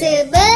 Seven.